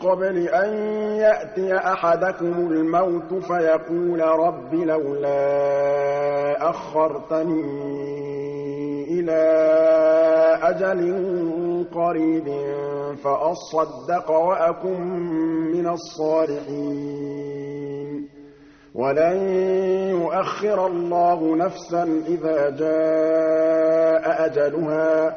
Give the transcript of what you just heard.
قبل أن يأتي أحدكم الموت فيقول رب لولا أخرتني إلى أجل قريب فأصدق وأكن من الصالحين. ولن يؤخر الله نفسا إذا جاء أجلها.